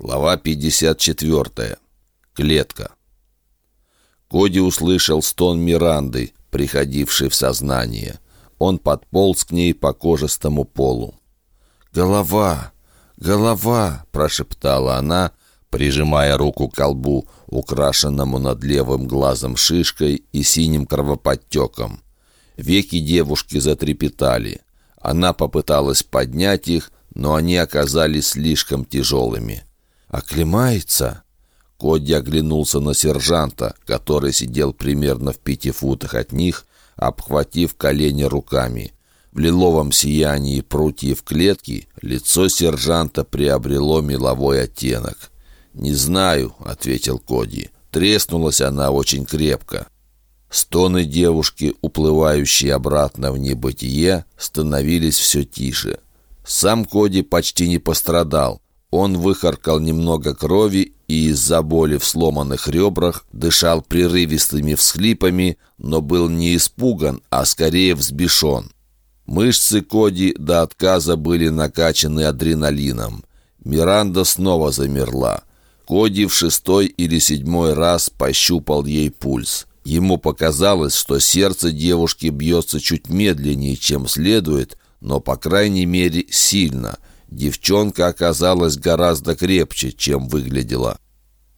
Глава 54. Клетка. Коди услышал стон Миранды, приходившей в сознание. Он подполз к ней по кожистому полу. «Голова! Голова!» — прошептала она, прижимая руку к колбу, украшенному над левым глазом шишкой и синим кровоподтеком. Веки девушки затрепетали. Она попыталась поднять их, но они оказались слишком тяжелыми. «Оклемается?» Коди оглянулся на сержанта, который сидел примерно в пяти футах от них, обхватив колени руками. В лиловом сиянии прутьев клетки лицо сержанта приобрело меловой оттенок. «Не знаю», — ответил Коди. «Треснулась она очень крепко». Стоны девушки, уплывающие обратно в небытие, становились все тише. Сам Коди почти не пострадал. Он выхаркал немного крови и из-за боли в сломанных ребрах дышал прерывистыми всхлипами, но был не испуган, а скорее взбешен. Мышцы Коди до отказа были накачаны адреналином. Миранда снова замерла. Коди в шестой или седьмой раз пощупал ей пульс. Ему показалось, что сердце девушки бьется чуть медленнее, чем следует, но, по крайней мере, сильно – Девчонка оказалась гораздо крепче, чем выглядела.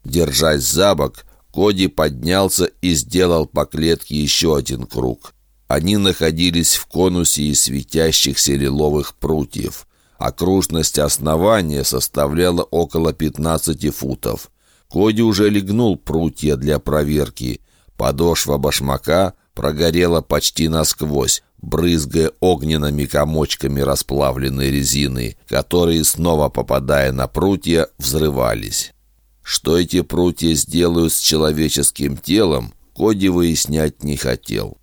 Держась за бок, Коди поднялся и сделал по клетке еще один круг. Они находились в конусе из светящихся лиловых прутьев. Окружность основания составляла около 15 футов. Коди уже легнул прутья для проверки. Подошва башмака прогорела почти насквозь, брызгая огненными комочками расплавленной резины, которые, снова попадая на прутья, взрывались. Что эти прутья сделают с человеческим телом, Коди выяснять не хотел.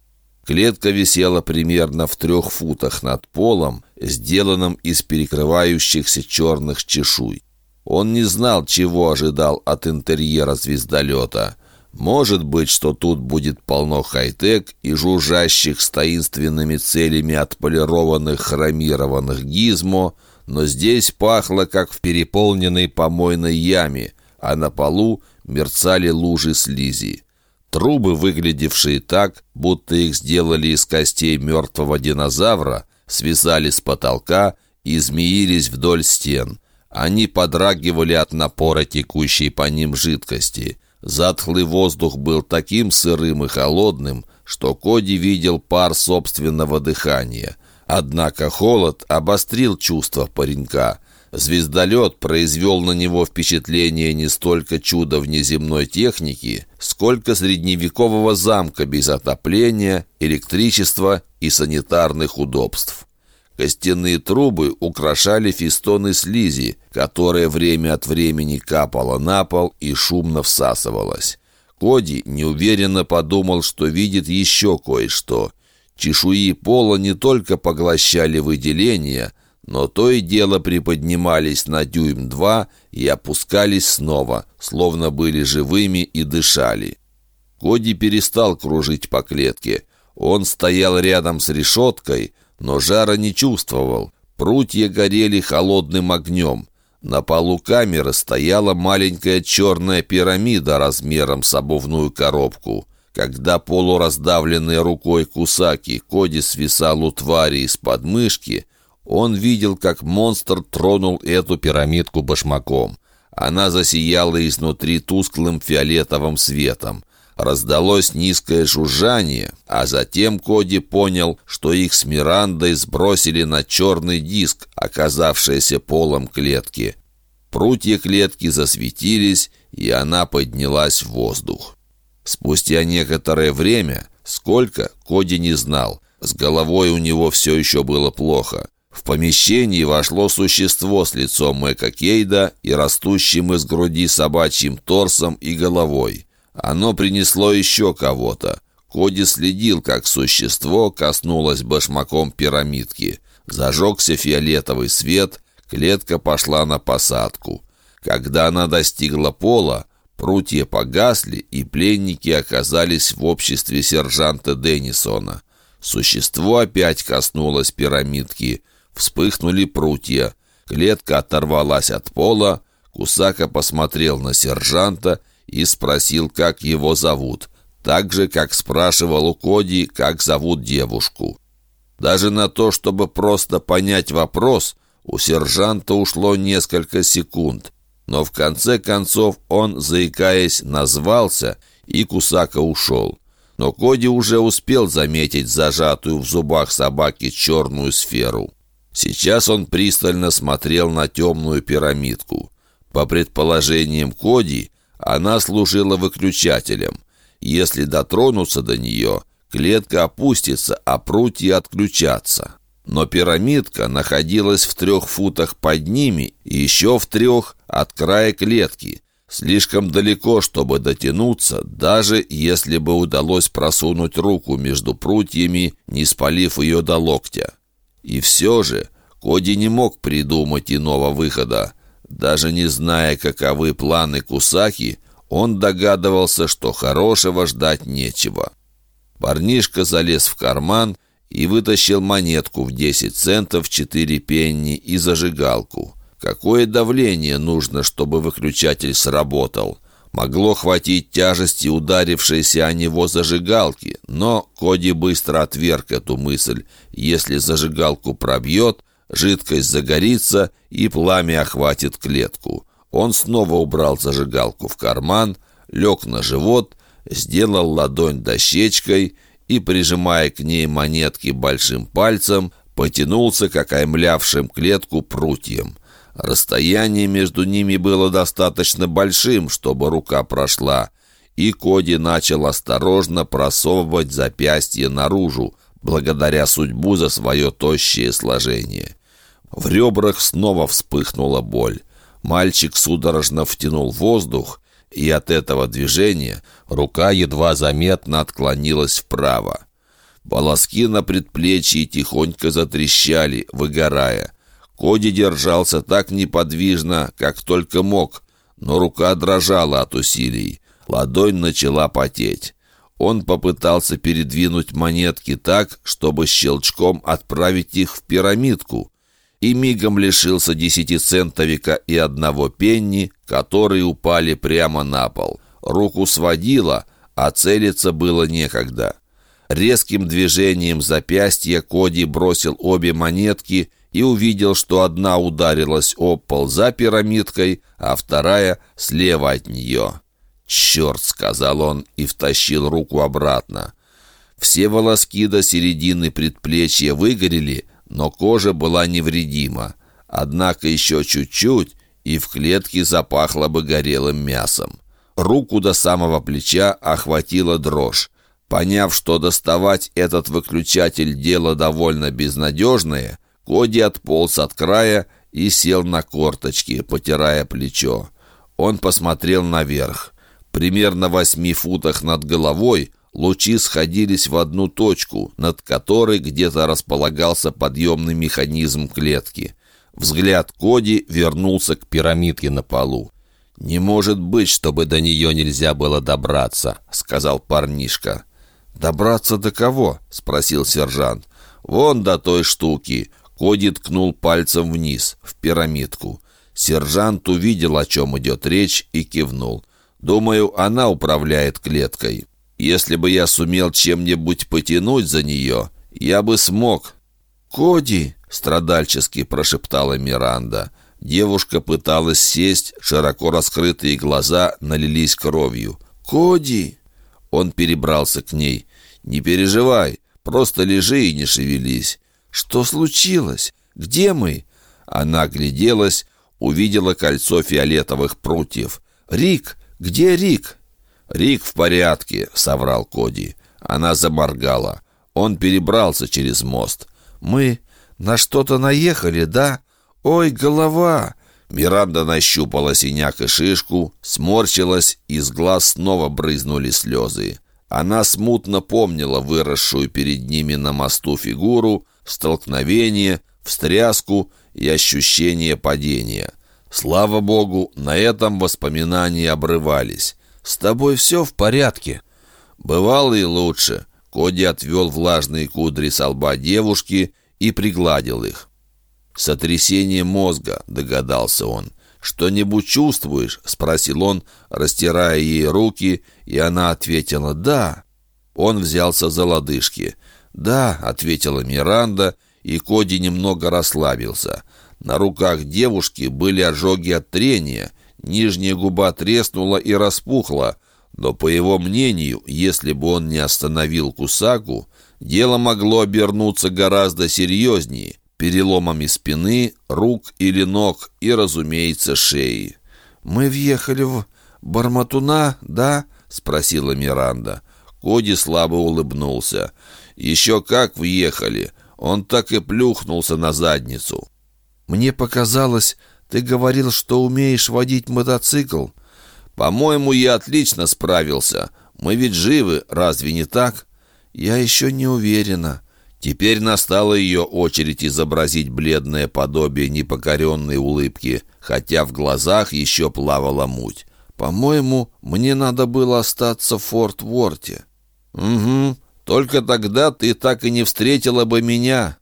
Клетка висела примерно в трех футах над полом, сделанным из перекрывающихся черных чешуй. Он не знал, чего ожидал от интерьера звездолета — может быть, что тут будет полно хай-тек и жужжащих с таинственными целями отполированных хромированных гизмо, но здесь пахло, как в переполненной помойной яме, а на полу мерцали лужи слизи. Трубы, выглядевшие так, будто их сделали из костей мертвого динозавра, связали с потолка и змеились вдоль стен. Они подрагивали от напора текущей по ним жидкости — Затхлый воздух был таким сырым и холодным, что Коди видел пар собственного дыхания. Однако холод обострил чувства паренька. Звездолет произвел на него впечатление не столько чуда внеземной техники, сколько средневекового замка без отопления, электричества и санитарных удобств. Костяные трубы украшали фистоны слизи, которая время от времени капала на пол и шумно всасывалась. Коди неуверенно подумал, что видит еще кое-что. Чешуи пола не только поглощали выделения, но то и дело приподнимались на дюйм-два и опускались снова, словно были живыми и дышали. Коди перестал кружить по клетке. Он стоял рядом с решеткой, но жара не чувствовал. Прутья горели холодным огнем. На полу камеры стояла маленькая черная пирамида размером с обувную коробку. Когда полураздавленной рукой Кусаки Коди свисал у твари из подмышки, он видел, как монстр тронул эту пирамидку башмаком. Она засияла изнутри тусклым фиолетовым светом. Раздалось низкое жужжание, а затем Коди понял, что их с Мирандой сбросили на черный диск, оказавшийся полом клетки. Прутья клетки засветились, и она поднялась в воздух. Спустя некоторое время, сколько, Коди не знал, с головой у него все еще было плохо. В помещении вошло существо с лицом Мэка Кейда и растущим из груди собачьим торсом и головой. Оно принесло еще кого-то. Коди следил, как существо коснулось башмаком пирамидки. Зажегся фиолетовый свет, клетка пошла на посадку. Когда она достигла пола, прутья погасли, и пленники оказались в обществе сержанта Деннисона. Существо опять коснулось пирамидки. Вспыхнули прутья. Клетка оторвалась от пола, Кусака посмотрел на сержанта и спросил, как его зовут, так же, как спрашивал у Коди, как зовут девушку. Даже на то, чтобы просто понять вопрос, у сержанта ушло несколько секунд, но в конце концов он, заикаясь, назвался, и Кусака ушел. Но Коди уже успел заметить зажатую в зубах собаки черную сферу. Сейчас он пристально смотрел на темную пирамидку. По предположениям Коди, она служила выключателем. Если дотронуться до нее, клетка опустится, а прутья отключатся. Но пирамидка находилась в трех футах под ними и еще в трех от края клетки, слишком далеко, чтобы дотянуться, даже если бы удалось просунуть руку между прутьями, не спалив ее до локтя. И все же Коди не мог придумать иного выхода. Даже не зная, каковы планы Кусаки, он догадывался, что хорошего ждать нечего. Парнишка залез в карман и вытащил монетку в 10 центов, 4 пенни и зажигалку. Какое давление нужно, чтобы выключатель сработал? Могло хватить тяжести ударившейся о него зажигалки, но Коди быстро отверг эту мысль. Если зажигалку пробьет, Жидкость загорится, и пламя охватит клетку. Он снова убрал зажигалку в карман, лег на живот, сделал ладонь дощечкой и, прижимая к ней монетки большим пальцем, потянулся к окаймлявшим клетку прутьям. Расстояние между ними было достаточно большим, чтобы рука прошла, и Коди начал осторожно просовывать запястье наружу, благодаря судьбу за свое тощее сложение. В ребрах снова вспыхнула боль. Мальчик судорожно втянул воздух, и от этого движения рука едва заметно отклонилась вправо. Волоски на предплечье тихонько затрещали, выгорая. Коди держался так неподвижно, как только мог, но рука дрожала от усилий. Ладонь начала потеть. Он попытался передвинуть монетки так, чтобы щелчком отправить их в пирамидку, и мигом лишился десятицентовика и одного пенни, которые упали прямо на пол. Руку сводило, а целиться было некогда. Резким движением запястья Коди бросил обе монетки и увидел, что одна ударилась об пол за пирамидкой, а вторая слева от нее. «Черт!» — сказал он и втащил руку обратно. Все волоски до середины предплечья выгорели, но кожа была невредима. Однако еще чуть-чуть, и в клетке запахло бы горелым мясом. Руку до самого плеча охватила дрожь. Поняв, что доставать этот выключатель дело довольно безнадежное, Коди отполз от края и сел на корточки, потирая плечо. Он посмотрел наверх. Примерно восьми футах над головой лучи сходились в одну точку, над которой где-то располагался подъемный механизм клетки. Взгляд Коди вернулся к пирамидке на полу. «Не может быть, чтобы до нее нельзя было добраться», — сказал парнишка. «Добраться до кого?» — спросил сержант. «Вон до той штуки». Коди ткнул пальцем вниз, в пирамидку. Сержант увидел, о чем идет речь, и кивнул. «Думаю, она управляет клеткой». Если бы я сумел чем-нибудь потянуть за нее, я бы смог». «Коди!» — страдальчески прошептала Миранда. Девушка пыталась сесть, широко раскрытые глаза налились кровью. «Коди!» Он перебрался к ней. «Не переживай, просто лежи и не шевелись». «Что случилось? Где мы?» Она огляделась, увидела кольцо фиолетовых прутьев. «Рик! Где Рик?» «Рик в порядке», — соврал Коди. Она заморгала. Он перебрался через мост. «Мы на что-то наехали, да? Ой, голова!» Миранда нащупала синяк и шишку, сморщилась, из глаз снова брызнули слезы. Она смутно помнила выросшую перед ними на мосту фигуру, столкновение, встряску и ощущение падения. Слава богу, на этом воспоминания обрывались. «С тобой все в порядке?» «Бывало и лучше». Коди отвел влажные кудри со лба девушки и пригладил их. «Сотрясение мозга», — догадался он. «Что-нибудь чувствуешь?» — спросил он, растирая ей руки, и она ответила «да». Он взялся за лодыжки. «Да», — ответила Миранда, и Коди немного расслабился. На руках девушки были ожоги от трения, нижняя губа треснула и распухла, но, по его мнению, если бы он не остановил Кусаку, дело могло обернуться гораздо серьезнее, переломами спины, рук или ног и, разумеется, шеи. «Мы въехали в Барматуна, да?» — спросила Миранда. Коди слабо улыбнулся. «Еще как въехали!» Он так и плюхнулся на задницу. «Мне показалось, ты говорил, что умеешь водить мотоцикл». «По-моему, я отлично справился. Мы ведь живы, разве не так?» «Я еще не уверена». Теперь настала ее очередь изобразить бледное подобие непокоренной улыбки, хотя в глазах еще плавала муть. «По-моему, мне надо было остаться в Форт-Ворте». «Угу, только тогда ты так и не встретила бы меня».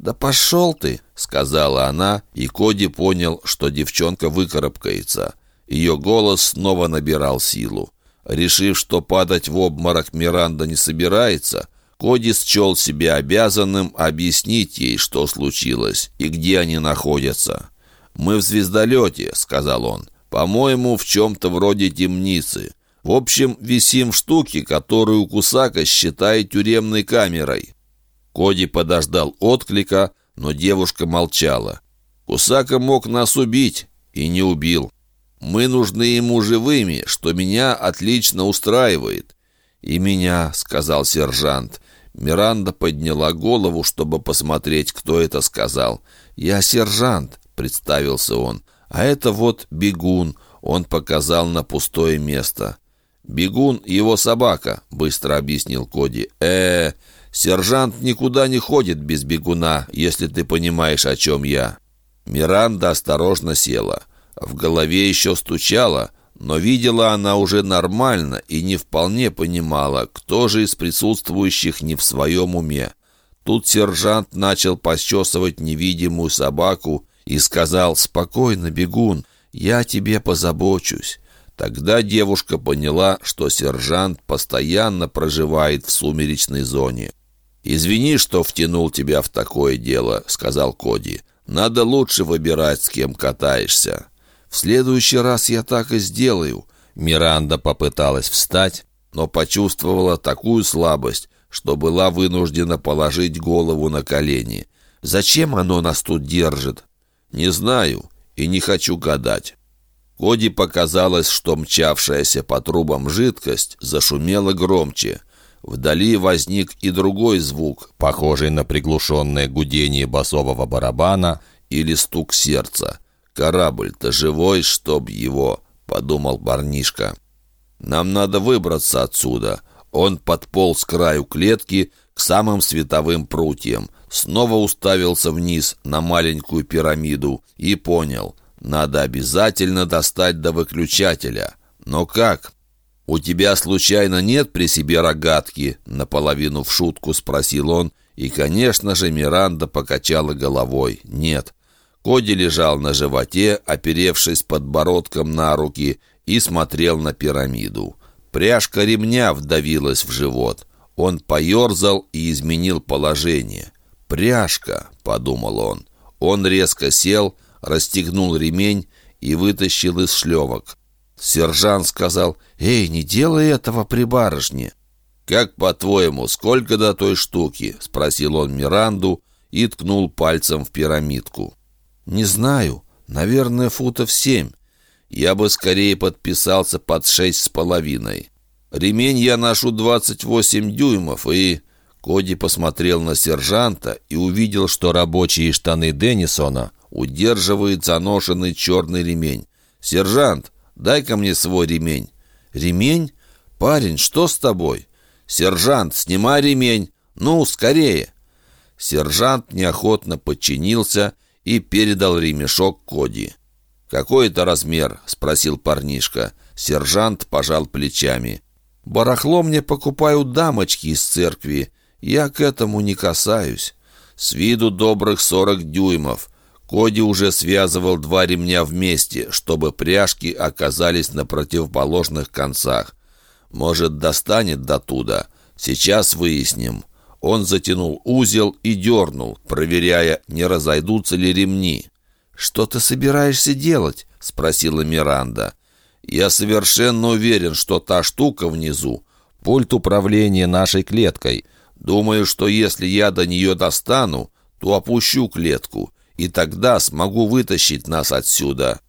«Да пошел ты», — сказала она, и Коди понял, что девчонка выкарабкается. Ее голос снова набирал силу. Решив, что падать в обморок Миранда не собирается, Коди счел себя обязанным объяснить ей, что случилось и где они находятся. «Мы в звездолете», — сказал он. «По-моему, в чем-то вроде темницы. В общем, висим в штуке, которую Кусака считает тюремной камерой». Коди подождал отклика, но девушка молчала. «Кусака мог нас убить, и не убил. Мы нужны ему живыми, что меня отлично устраивает». «И меня», — сказал сержант. Миранда подняла голову, чтобы посмотреть, кто это сказал. «Я сержант», — представился он. «А это вот бегун», — он показал на пустое место. «Бегун — его собака», — быстро объяснил Коди. э, -э сержант никуда не ходит без бегуна, если ты понимаешь, о чем я». Миранда осторожно села. В голове еще стучало, но видела она уже нормально и не вполне понимала, кто же из присутствующих не в своем уме. Тут сержант начал почесывать невидимую собаку и сказал «Спокойно, бегун, я тебе позабочусь». Тогда девушка поняла, что сержант постоянно проживает в сумеречной зоне. «Извини, что втянул тебя в такое дело», — сказал Коди. «Надо лучше выбирать, с кем катаешься». «В следующий раз я так и сделаю». Миранда попыталась встать, но почувствовала такую слабость, что была вынуждена положить голову на колени. «Зачем оно нас тут держит?» «Не знаю и не хочу гадать». Коди показалось, что мчавшаяся по трубам жидкость зашумела громче. Вдали возник и другой звук, похожий на приглушенное гудение басового барабана или стук сердца. «Корабль-то живой, чтоб его», — подумал парнишка. «Нам надо выбраться отсюда». Он подполз к краю клетки, к самым световым прутьям, снова уставился вниз на маленькую пирамиду и понял, надо обязательно достать до выключателя. Но как? «У тебя, случайно, нет при себе рогатки?» Наполовину в шутку спросил он, и, конечно же, Миранда покачала головой. «Нет». Коди лежал на животе, оперевшись подбородком на руки, и смотрел на пирамиду. Пряжка ремня вдавилась в живот. Он поерзал и изменил положение. «Пряжка», — подумал он. Он резко сел, — расстегнул ремень и вытащил из шлевок. Сержант сказал, «Эй, не делай этого при барышне». «Как, по-твоему, сколько до той штуки?» — спросил он Миранду и ткнул пальцем в пирамидку. «Не знаю. Наверное, футов семь. Я бы скорее подписался под шесть с половиной. Ремень я ношу двадцать восемь дюймов и...» Коди посмотрел на сержанта и увидел, что рабочие штаны Деннисона удерживает заношенный черный ремень. «Сержант, дай-ка мне свой ремень». «Ремень? Парень, что с тобой?» «Сержант, снимай ремень! Ну, скорее!» Сержант неохотно подчинился и передал ремешок Коди. «Какой это размер?» — спросил парнишка. Сержант пожал плечами. «Барахло мне покупают дамочки из церкви. Я к этому не касаюсь. С виду добрых сорок дюймов. Коди уже связывал два ремня вместе, чтобы пряжки оказались на противоположных концах. Может, достанет до туда. Сейчас выясним. Он затянул узел и дернул, проверяя, не разойдутся ли ремни. «Что ты собираешься делать?» — спросила Миранда. «Я совершенно уверен, что та штука внизу — пульт управления нашей клеткой. Думаю, что если я до нее достану, то опущу клетку, и тогда смогу вытащить нас отсюда».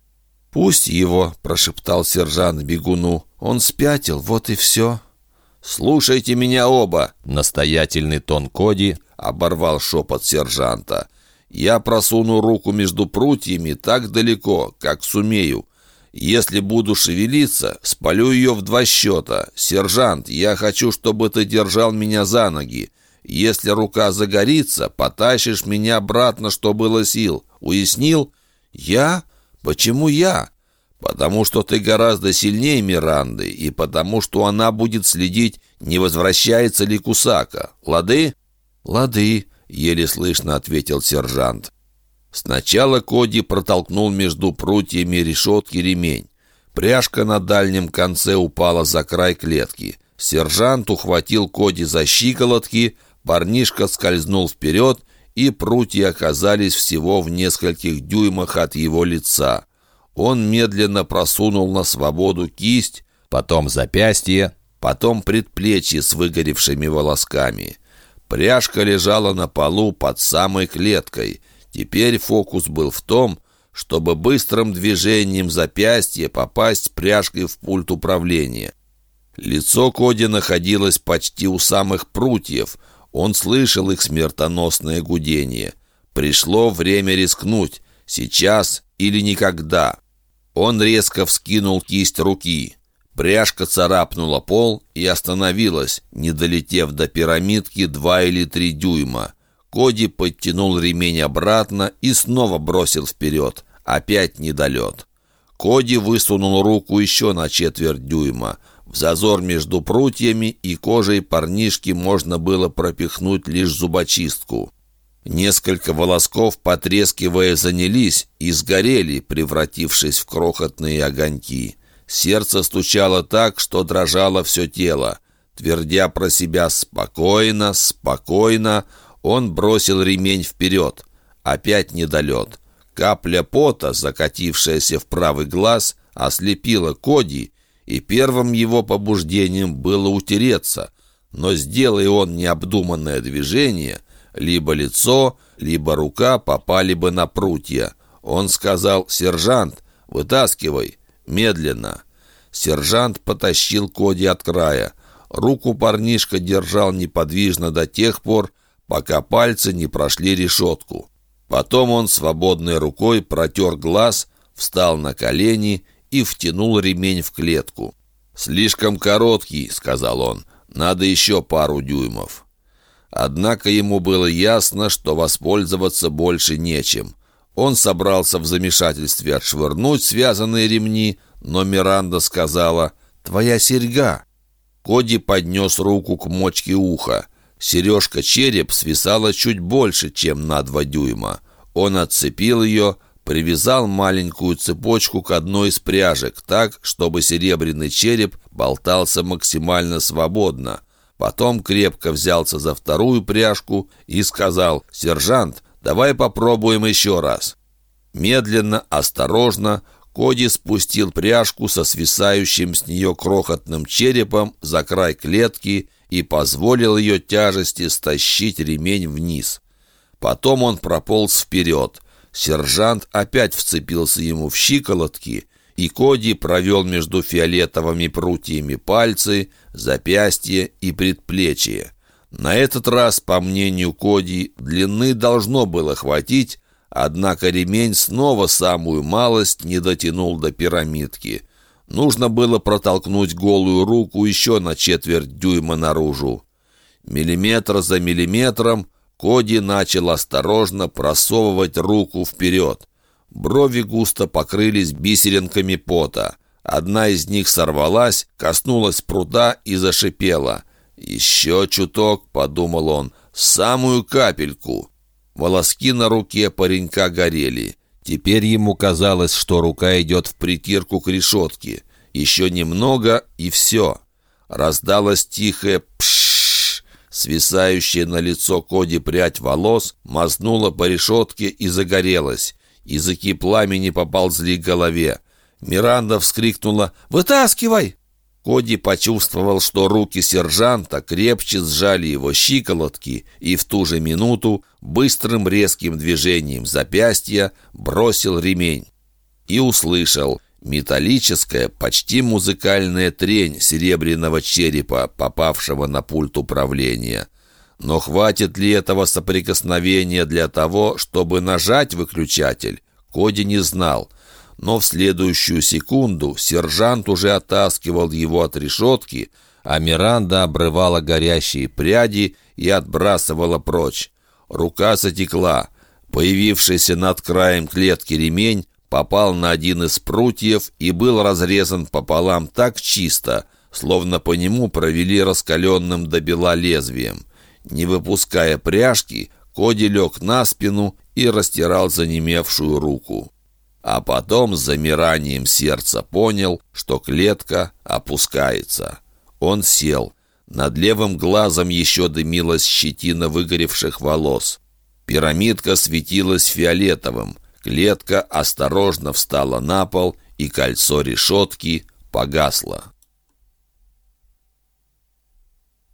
«Пусть его», — прошептал сержант бегуну. «Он спятил, вот и все». «Слушайте меня оба!» — настоятельный тон Коди оборвал шепот сержанта. «Я просуну руку между прутьями так далеко, как сумею. Если буду шевелиться, спалю ее в два счета. Сержант, я хочу, чтобы ты держал меня за ноги. Если рука загорится, потащишь меня обратно, что было сил. Уяснил? Я? Почему я? Потому что ты гораздо сильнее Миранды, и потому что она будет следить, не возвращается ли Кусака. Лады? Лады, еле слышно ответил сержант. Сначала Коди протолкнул между прутьями решетки ремень. Пряжка на дальнем конце упала за край клетки. Сержант ухватил Коди за щиколотки, парнишка скользнул вперед, и прутья оказались всего в нескольких дюймах от его лица. Он медленно просунул на свободу кисть, потом запястье, потом предплечье с выгоревшими волосками. Пряжка лежала на полу под самой клеткой. Теперь фокус был в том, чтобы быстрым движением запястья попасть пряжкой в пульт управления. Лицо Коди находилось почти у самых прутьев. Он слышал их смертоносное гудение. Пришло время рискнуть. Сейчас или никогда. Он резко вскинул кисть руки. Пряжка царапнула пол и остановилась, не долетев до пирамидки два или три дюйма. Коди подтянул ремень обратно и снова бросил вперед. Опять недолет. Коди высунул руку еще на четверть дюйма. В зазор между прутьями и кожей парнишки можно было пропихнуть лишь зубочистку. Несколько волосков, потрескивая, занялись и сгорели, превратившись в крохотные огоньки. Сердце стучало так, что дрожало все тело. Твердя про себя «спокойно, спокойно», он бросил ремень вперед. Опять недолет. Капля пота, закатившаяся в правый глаз, ослепила Коди, и первым его побуждением было утереться. Но сделая он необдуманное движение — либо лицо, либо рука попали бы на прутья. Он сказал «Сержант, вытаскивай!» Медленно. Сержант потащил Коди от края. Руку парнишка держал неподвижно до тех пор, пока пальцы не прошли решетку. Потом он свободной рукой протер глаз, встал на колени и втянул ремень в клетку. «Слишком короткий», — сказал он. «Надо еще пару дюймов». Однако ему было ясно, что воспользоваться больше нечем. Он собрался в замешательстве отшвырнуть связанные ремни, но Миранда сказала «Твоя серьга». Коди поднес руку к мочке уха. Сережка-череп свисала чуть больше, чем на два дюйма. Он отцепил ее, привязал маленькую цепочку к одной из пряжек так, чтобы серебряный череп болтался максимально свободно – Потом крепко взялся за вторую пряжку и сказал «Сержант, давай попробуем еще раз». Медленно, осторожно, Коди спустил пряжку со свисающим с нее крохотным черепом за край клетки и позволил ее тяжести стащить ремень вниз. Потом он прополз вперед. Сержант опять вцепился ему в щиколотки, и Коди провел между фиолетовыми прутьями пальцы, запястье и предплечье. На этот раз, по мнению Коди, длины должно было хватить, однако ремень снова самую малость не дотянул до пирамидки. Нужно было протолкнуть голую руку еще на четверть дюйма наружу. Миллиметр за миллиметром Коди начал осторожно просовывать руку вперед. Брови густо покрылись бисеринками пота. Одна из них сорвалась, коснулась пруда и зашипела. «Еще чуток», — подумал он, — «самую капельку». Волоски на руке паренька горели. Теперь ему казалось, что рука идет в притирку к решетке. Еще немного, и все. Раздалось тихое «пшшш». Свисающая на лицо Коди прядь волос мазнула по решетке и загорелась. Языки пламени поползли к голове. Миранда вскрикнула «Вытаскивай!» Коди почувствовал, что руки сержанта крепче сжали его щиколотки и в ту же минуту быстрым резким движением запястья бросил ремень. И услышал металлическая, почти музыкальная трень серебряного черепа, попавшего на пульт управления. Но хватит ли этого соприкосновения для того, чтобы нажать выключатель? Коди не знал — но в следующую секунду сержант уже оттаскивал его от решетки, а Миранда обрывала горящие пряди и отбрасывала прочь. Рука затекла. Появившийся над краем клетки ремень попал на один из прутьев и был разрезан пополам так чисто, словно по нему провели раскаленным до бела лезвием. Не выпуская пряжки, Коди лег на спину и растирал занемевшую руку а потом с замиранием сердца понял, что клетка опускается. Он сел. Над левым глазом еще дымилась щетина выгоревших волос. Пирамидка светилась фиолетовым. Клетка осторожно встала на пол, и кольцо решетки погасло.